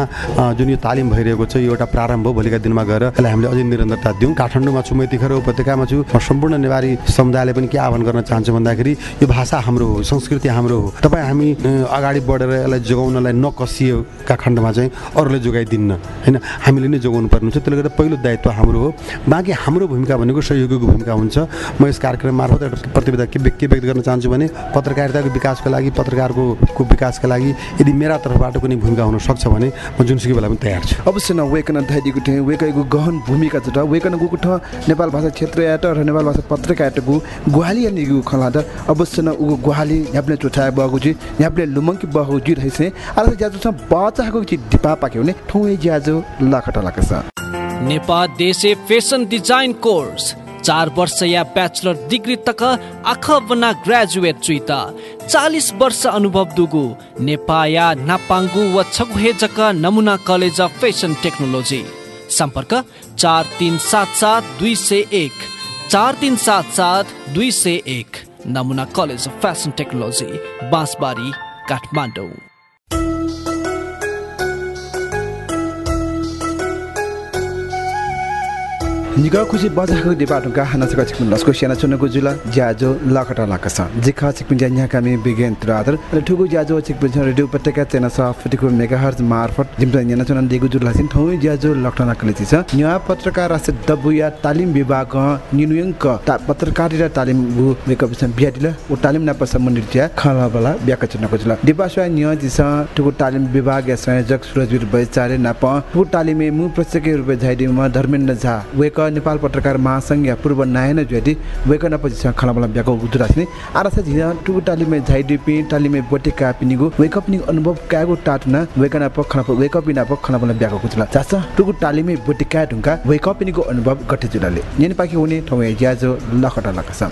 जुन यो तालिम भइरहेको छ यो एउटा प्रारम्भ हो भोलिका दिनमा गएर यसलाई हामीले अझै निरन्तरता दिउँ। काठमाडौँमा छु म यतिखेर उपत्यकामा छु। म सम्पूर्ण नेवारी समुदायले पनि के आह्वान गर्न चाहन्छु भन्दाखेरि यो भाषा हाम्रो हो संस्कृति हाम्रो हो। तपाईँ हामी अगाडि बढेर यसलाई जोगाउनलाई नकसिएका खण्डमा चाहिँ अरूले जोगाइदिन्न होइन? हामीले नै जोगाउनु पर्ने हुन्छ। त्यसले गर्दा पहिलो दायित्व हाम्रो हो। बाँकी हाम्रो भूमिका भनेको सहयोगीको भूमिका हुन्छ। म यस कार्यक्रम मार्फत एउटा प्रतिबद्धता के के व्यक्त गर्न चाहन्छु भने पत्रकारिताको विकासको लागि पत्रकारको को विकासका लागि यदि मेरा तर्फबाट कुनै भूमिका हुन सक्छ भने म जुनसुकै बेला पनि तयार छु। अवश्य न वेकन धाइदिएको वेकैको गहन भूमिका छ वेकन ठ नेपाल भाषा क्षेत्र याट र नेपाल भाषा पत्रकारिताको गुहाली अनि गु खला त अवश्य न उगो गुहाली यापले चोठाए बगु जी यापले लुमङ्की बगु जी रहेछ आर ज्याजो छ बचाको छि डिपा पाक्यो भने ठुए ज्याजो लखटा लकस नेपाल देशे फेसन डिजाइन कोर्स। चार वर्ष या ब्याचलर डिग्री तक आख बना ग्रेजुएट चुइता। चालिस वर्ष अनुभव दुगु। नेपा या नापाङ्गु व छगुहे जक नमुना कलेज अफ फेसन टेक्नोलोजी। सम्पर्क चार तिन सात सात दुई सय एक। चार तिन सात सात दुई सय एक। Namuna college of fashion technology Bansbari Kathmandu. निगा खुसी बजाको डिपाटुका हाना सका छिकमिन लस्को सेना चुनको जुला ज्याजो लखटा लकस जिखा छिकमिन ज्या कामी बिगेन त्रादर र ठुगु ज्याजो छिकमिन रेडियो पत्रिका चेना सा फटिको मेगाहर्ज मार्फत जिम्ता न्याना चुनन देगु जुला सिन ठौ ज्याजो लखटा नकले छ न्या पत्रकार राष्ट्र दबुया तालिम विभाग निनुयंक ता पत्रकारिता तालिम गु मेक अप बियादिल ओ तालिम नाप सम्बन्धित ज्या खला बला ब्याक चुनको जुला दिपासवा न्या दिस ठुगु तालिम विभाग या संयोजक सुरजवीर बैचारे नाप ठुगु तालिमे मु प्रत्यक्ष रुपे झाइदिमा धर्मेन्द्र झा वेक नेपाल पत्रकार महासङ्घ या पूर्व नायन ज्योति वेकन पछि खलाबला ब्याको गुजरासने आरसा झिया टु तालिमे झाइदिपि तालिमे बोटेका पिनिगु वेकअप नि अनुभव कागु टाटना वेकन प खलाप वेकअप बिना प खलाबला ब्याको गुजला जास टुगु तालिमे बोटेका ढुङ्गा वेकअप पिनिगु अनुभव गठे जुलाले नेन पाकी हुने ठाउँ ज्याजो लखटा लकस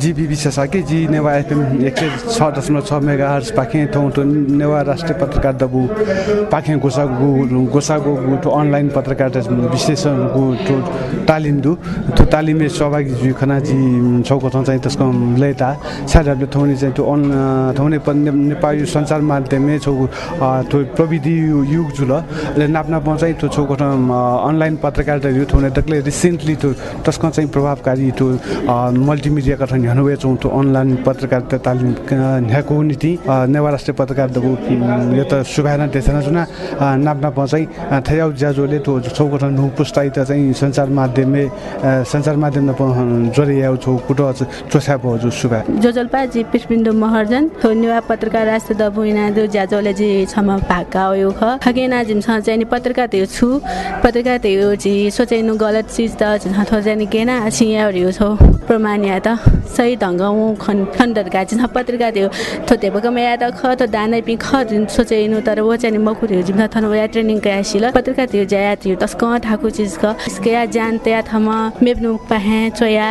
जी बी विशेषज्ञ जी नेवा एफएम एक सय छ दशमलव छ मेगा हर्स पाखे ठाउँ ठो नेवा राष्ट्रिय पत्रकार दबु पाखे गोसागु गोसागु अनलाइन पत्रकारिता विश्लेषणको ठो तालिम दु त्यो तालिमे सहभागी जी खनाजी छौको चाहिँ त्यसको लेता साथीहरूले ठाउँले चाहिँ त्यो अन ठाउँले नेपाली सञ्चार माध्यमले छौ त्यो प्रविधि युग जुल नाप्ना चाहिँ त्यो छौको अनलाइन पत्रकारिता यो ठाउँले तकले रिसेन्टली त्यो त्यसको चाहिँ प्रभावकारी त्यो मल्टिमिडियाका ठाउँ हनुवे छौँ त्यो अनलाइन पत्रकारिता तालिम न्याको नीति नेवा राष्ट्रिय पत्रकार दबु यो त सुभाना देशना जुना नाप्ना चाहिँ थयाउ ज्याजोले त्यो छौको ठाउँ नु पुस्ताइ त चाहिँ सञ्चार माध्यमले सञ्चार माध्यममा जोडिया छौ कुटो चोसा भयो जो जोजल्पा जी महर्जन थोनिवा पत्रकार राष्ट्र दबुइना जो ज्याजोले जी छमा भाका यो ख खगेना जिम छ चाहिँ पत्रकार त्यो छु। पत्रकार त्यो जी सोचेनु गलत चिज त थो जानि केना छिया यो छौ प्रमाण या त सही ढङ्ग उ खन खण्डका जिन पत्रकार त्यो थोते बक मया त ख त दानै पि ख जिन सोचेनु तर वो चाहिँ मखु त्यो जिम थन वया ट्रेनिङ कया सिल पत्रकार त्यो ज्या त्यो तस्क ठाकु चिज क इसके या जानते या थमा मेब्नु पाहे चोया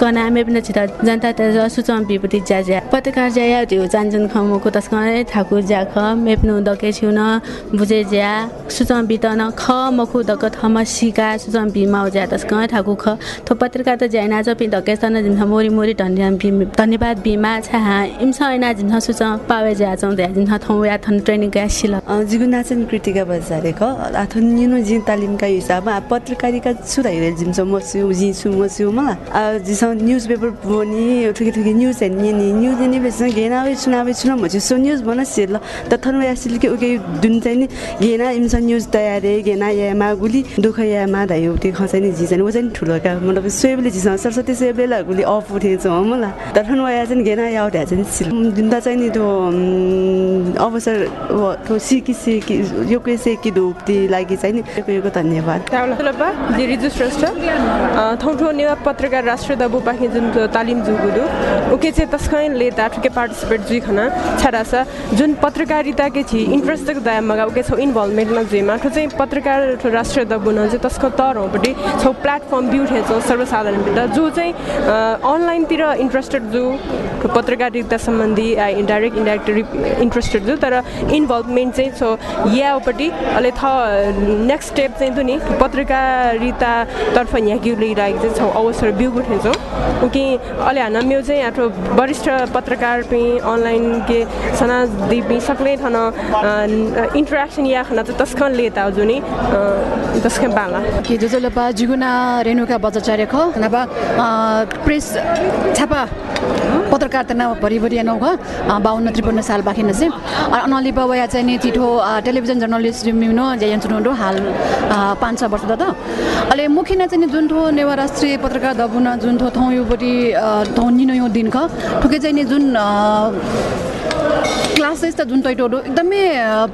कना मेब्नु छिता जनता त सुचम बिपति ज्या ज्या। पत्रकार ज्या त्यो जानजन खमुको तस्क ठाकु ज्या ख मेब्नु दके छु न बुझे ज्या। सुचम बितन ख मखु दक थमा सिका सुचम बिमा ज्या तस्क ठाकु ख। थो पत्रकार त ज्याना च पि दके सन जिम मोरी मोरी धन्यवाद धन्यवाद बिमा छ इमस ऐना जिम सुचम पावे ज्या चौ द्या जिम थौ या थन ट्रेनिङ का सिल। जिगुनाचन कृतिका बजारे ख आथन निनो जिन तालिमका हिसाबमा पत्रकारिता सुधाइरे जिम्स मस्यु जि छु मस्यु मा जिस न्यूज पेपर बनी ठुके ठुके न्यूज हेर्ने न्यूज नि बेस घेना वे चुनाव चुनाव मजु सो न्यूज बना सेल त थन या सिल के उके दुन चाहिँ नि घेना इम्स न्यूज तयारे घेना या मा गुली दुख या मा धायो त्यो खसै नि जिसन उ चाहिँ ठुलो का मतलब सेबले जिस सरस्वती सेबले ला गुली अफ उठेछ मला त थन या चाहिँ घेना या उठ्या चाहिँ सिल जुन त चाहिँ नि त्यो अवसर सिकी सिकी यो के सेकी धुप्ती लागि चाहिँ धन्यवाद श्रेष्ठ थौठो नेवा पत्रकार राष्ट्र पाखे जुन तालिम जुगुदु उके चाहिँ तस्कैन ले ताठुके पार्टिसिपेट जुइ खना छाडास जुन पत्रकारिता के छि इन्ट्रेस्ट तक दाया मगा उके छौ इन्भल्भमेन्ट न जेमा ठो चाहिँ पत्रकार ठो राष्ट्र दबु न चाहिँ तस्क तर होपट्टि छौ प्लेटफर्म बिउ छौ सर्वसाधारण बिटा जो चाहिँ अनलाइनतिर इन्ट्रेस्टेड जो पत्रकारिता सम्बन्धी इन्डाइरेक्ट इन्डाइरेक्ट इन्ट्रेस्टेड जो तर इन्भल्भमेन्ट चाहिँ छौ यापट्टि अहिले थ नेक्स्ट स्टेप चाहिँ त नि पत्रकारितातर्फ यहाँ गिउ लिइरहेको चाहिँ छौँ अवसर बिउ उठेछौँ कि अहिले हाना म्यू चाहिँ आठो वरिष्ठ पत्रकार पि ऑनलाइन के सना दी पि सकले थन इंटरेक्शन या खना त तस्कन लेता जुनी तस्कन बाला। कि जोजोलपा जुगुना रेणुका बजाचार्य ख प्रेस छापा पत्रकारिता न भरिभरि नौ ख बाहन्न त्रिपन्न साल बाँकी नसे अनलिपा वया चाहिँ नि चिठो टेलिभिजन जर्नलिस्ट मिउनो जयन चुनुडो हाल पाँच छ वर्ष त अहिले मुख्य न चाहिँ जुन ठो नेवा राष्ट्रिय पत्रकार दबुन जुन ठो थौँ योपट्टि थौँ निनो यो दिन ठुकै चाहिँ नि जुन क्लासेस त जुन तैटोडो एकदमै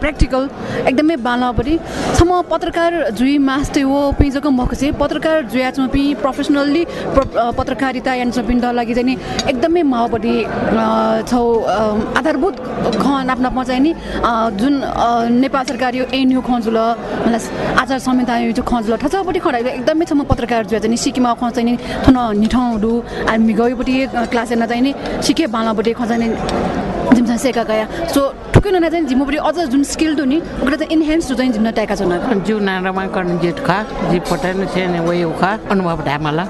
प्र्याक्टिकल एकदमै बालापट्टि। सम पत्रकार जुई मास्ते हो पिजको मखसे पत्रकार जुयाचमा पि प्रोफेसनल्ली पत्रकारिता यान पिण्ड लागि चाहिँ नि एकदमै माओपट्टि छौ आधारभूत ख नाप्न पचाइ नि जुन नेपाल सरकार यो एनयु खजुल आचार संहिता यो खजुल ठचपट्टि खडाइ एकदमै छ म पत्रकार जुया चाहिँ सिक्किममा नि थुन निठाउँहरू हामी गएपट्टि क्लास हेर्न चाहिँ नि सिके बालापट्टि खजाने जिम्सा सेका गया सो ठुकै नना चाहिँ जिम्मोपट्टि अझ जुन स्किल टु नि ओकरा चाहिँ इन्हेन्स चाहिँ जिम्न टाका छ जीव नारामा गर्न जेठ खा जी पटाइन छे ने वही उखा अनुभव ढामाला।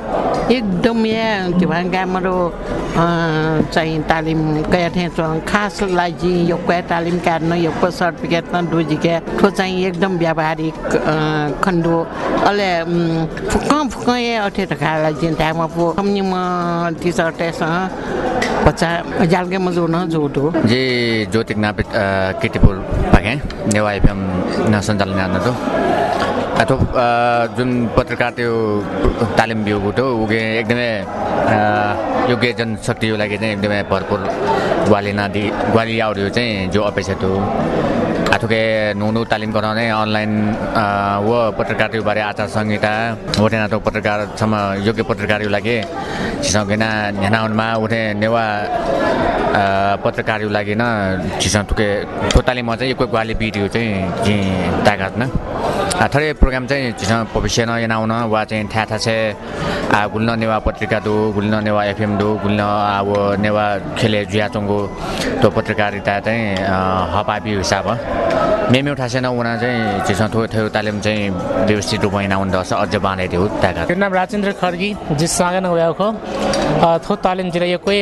एकदम या जिभाङ्गा मरो चाहिँ तालिम कया थे खास लागि यो कया तालिम काट्न यो को सर्टिफिकेट न डुजिके ठो चाहिँ एकदम व्यावहारिक खण्डो अले फुक फुक ये अठे खाला जिन तामा पो हमनि म टी सर्ट पचा जालगे मजो न जोटो जे ज्योतिक नापित केटिपुल पाके एफएम न सञ्चालन गर्न त अथवा जुन पत्रकार त्यो तालिम बिउबाट उगे एकदमै योग्य जनशक्तिको लागि चाहिँ एकदमै भरपुर ग्वाली नदी ग्वाली आउrio चाहिँ जो अपेक्षा थियो आथुके नुनु तालिम गराउने अनलाइन व पत्रकारिता बारे आचार संहिता नाटक पत्रकारसम्म योग्य पत्रकारको लागि छिसकेन न्यानाउनमा उठे नेवा पत्रकारको लागि न छिस थुके ठो तालिममा चाहिँ एक ग्वाली भिडियो चाहिँ ताकात न। थोरै प्रोग्राम चाहिँ छिसँग भविष्य न यनाउन वा चाहिँ थाहा थाहा छ। गुल्न नेवा पत्रिका दो गुल्न नेवा एफएम दो गुल्न अब नेवा खेले जुयाचोङको त्यो पत्रकारिता चाहिँ हपापी हिसाब मेमे उठासेन उना चाहिँ छिसँग थो थियो तालिम चाहिँ व्यवस्थित रूपमा यनाउन दस अझ बाँधे थियो ताका मेरो नाम राजेन्द्र खड्गी जिसँग नभएको खो थो तालिम जिल्ला यो कोही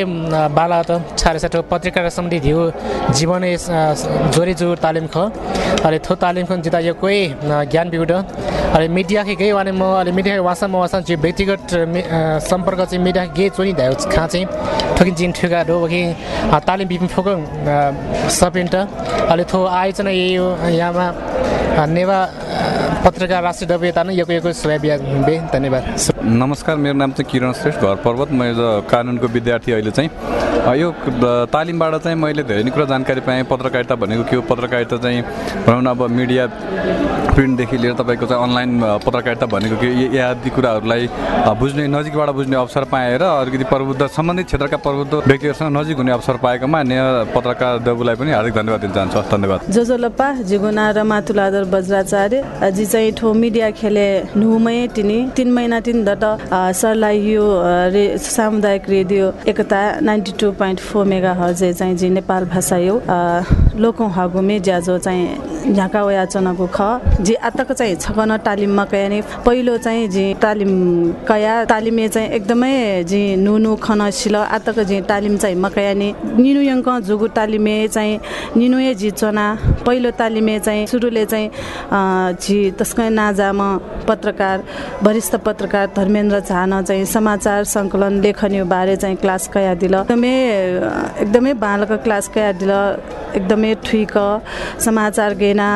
बाला त छारे साठो पत्रिका सम्बन्धी थियो जीवन जोरी जोर तालिम ख। अहिले थो तालिम खन जिता यो कोही ज्ञान बिउट अहिले मिडिया के गई वाने म अहिले मिडिया वास्तवमा वास्तव चाहिँ व्यक्तिगत सम्पर्क चाहिँ मिडिया गे चोनी धायो खा चाहिँ। ठोकिन जिन ठुका डो कि तालिम बिपिन फोक सपिन्ट अहिले थो आयोजना हो यहाँमा नेवा पत्रकार राष्ट्रिय डबेता नै यो यो सोया बे धन्यवाद नमस्कार मेरो नाम चाहिँ किरण श्रेष्ठ घर पर्वत। म कानुनको विद्यार्थी अहिले चाहिँ। यो तालिमबाट चाहिँ मैले धेरै नै कुरा जानकारी पाएँ। पत्रकारिता भनेको के हो? पत्रकारिता चाहिँ भनौँ न अब मिडिया प्रिन्टदेखि लिएर तपाईँको चाहिँ अनलाइन पत्रकारिता भनेको के यी आदि कुराहरूलाई बुझ्ने नजिकबाट बुझ्ने अवसर पाएर अलिकति प्रबुद्ध सम्बन्धित क्षेत्रका प्रबुद्ध व्यक्तिहरूसँग नजिक हुने अवसर पाएकोमा अन्य पत्रकार देवलाई पनि हार्दिक धन्यवाद दिन चाहन्छु। धन्यवाद। जोजोलप्पा जिगुना र मातुलादर बज्राचार्य जी चाहिँ ठो मिडिया खेले नुमै तिनी तिन महिना तिन दट सरलाई यो रे सामुदायिक radio Ekta ninety two point four megahertz चाहिँ जी नेपाल भाषा यो लोकौँ हगुमे ज्याजो चाहिँ झाका वया चनको ख। जी आतक चाहिँ छकन तालिममा कया नि पहिलो चाहिँ जी तालिम कया तालिमे चाहिँ एकदमै जी नुनु खन सिल आतक जी तालिम चाहिँ मकया नि निनु यङ्क जुगु तालिमे चाहिँ निनुए जी चना पहिलो तालिमे चाहिँ सुरुले चाहिँ जी तस्कै नाजामा पत्रकार वरिष्ठ पत्रकार धर्मेन्द्र झान चाहिँ समाचार सङ्कलन लेखनी बारे चाहिँ क्लास कया दिल। एकदमै एकदमै बालक क्लास कया दिल। एकदमै ठुइक समाचार गेना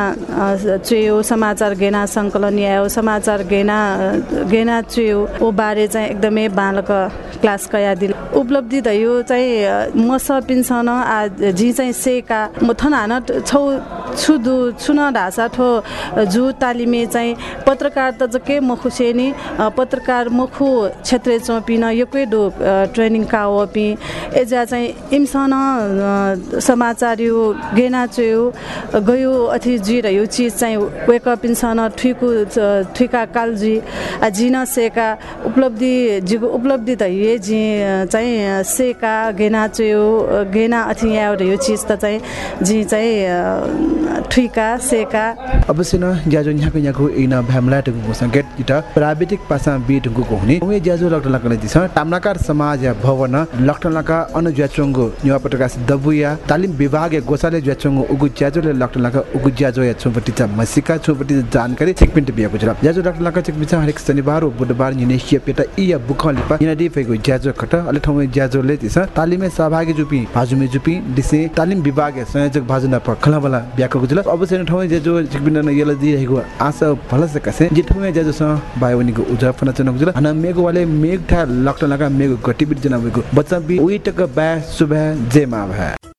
चुयो समाचार गेना सङ्कलन आयो समाचार गेना गेना चुयो ओ बारे चाहिँ एकदमै बालक क्लास कया दिल उपलब्धि त यो चाहिँ म सपिन्सन आ जी चाहिँ सेका म थन हान छौ छुदु छुन ढासा ठो जु तालिमे चाहिँ पत्रकार त जके मखु नि पत्रकार मखु क्षेत्र चौपिन योकै डो ट्रेनिङ काओ पि एजा चाहिँ इमसन समाचार यो गेना चोयो गयो अथि जी र यो चिज चाहिँ वेकअप इन्सन ठुइकु ठुइका कालजी जिन सेका उपलब्धि जिगो उपलब्धि त ये जी चाहिँ सेका गेना चोयो गेना अथि यहाँ यो चिज त चाहिँ जी चाहिँ ठुइका सेका। अवश्य न ज्याजो यहाँको यहाँको इन भ्यामला टुङ्गो सङ्केत इट प्राविधिक पासा बि टुङ्गोको हुने। उमे ज्याजो लक्टन लक्न दिस ताम्नाकार समाज भवन लक्टन लका अनु ज्याचोङ्गो। न्युवा दबुया तालिम विभाग गोसाले ज्याचोङ्गो। उगु ज्याजोले लक्टन लका उगु ज्याजो या छुपटी चा मसिका छुपटी जानकारी चेकपिन्ट बियाको छ ज्याजो लक्टन लका चेकपिन्ट हरेक शनिबार बुधबार निनेसिया पेटा इ या बुख लिपा यिनादि फेगु ज्याजो खट। अले ठाउँमा ज्याजोले दिस तालिमे सहभागी जुपी भाजुमे जुपी दिसे तालिम विभाग संयोजक भाजु न खला बला ब्याको जुल अवश्य ठाउँमा ज्याजो चेकपिन्ट न यला दिएको आशा भलसे कसे जे ठाउँमा ज्याजो स बायोनिको उजा फना चनक जुल अन मेगो वाले मेग ठा लक्टन लका मेगो गतिविधि जना बच्चा बि उइटक बा सुबह जे मा भा।